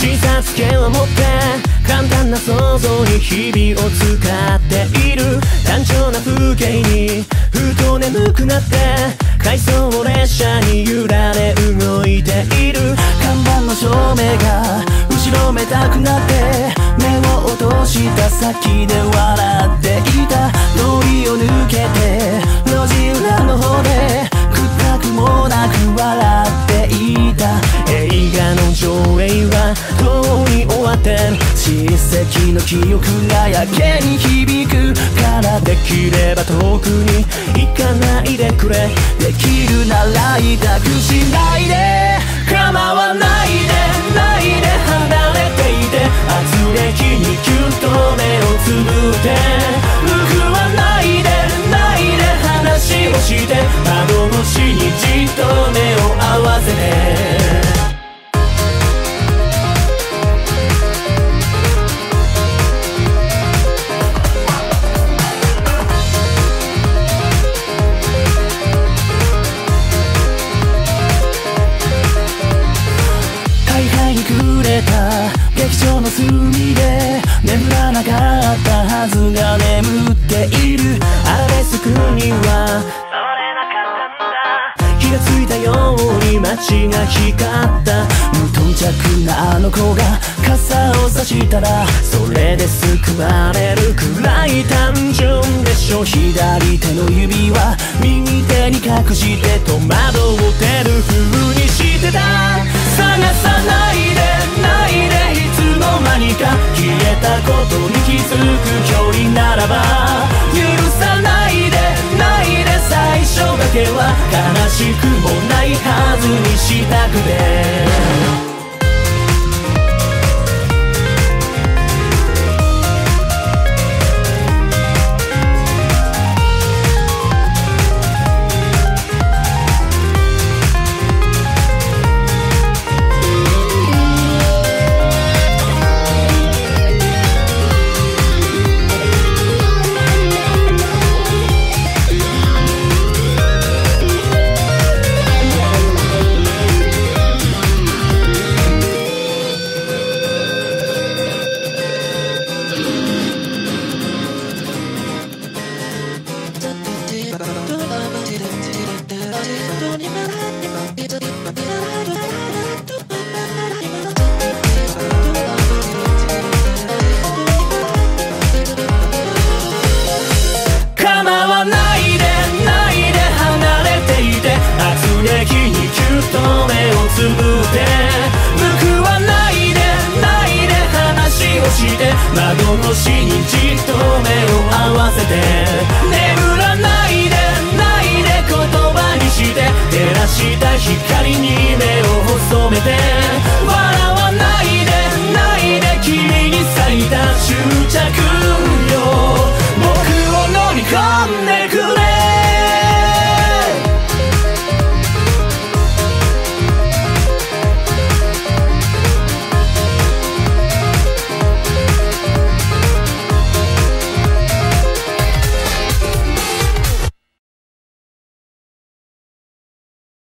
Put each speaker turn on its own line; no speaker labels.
診察券を持って簡単な想像に日々を使っている。単調な風景にふと眠くなって回送列車に揺られ動いている。
看板の照明が後ろめたくなって目を落とした先で笑っていた。通りを抜けて路地裏の方でくったくも記憶がやけに響くから
できれば遠くに行かないでくれ
できるなら委託しないで構わないでないで離れていて圧力にキュッと目をつぶって
ついたように街が光った。
無頓着なあの子が傘を差したら
それで救われるくらい単純でしょ。
左手の指は右手に隠して戸惑ってる風にしてた。探さないでないでいつの間にか消えたことに気づく距離ならば。許さないでないで最初だけは悲しくはずにしたくてしにじっと目を合わせて眠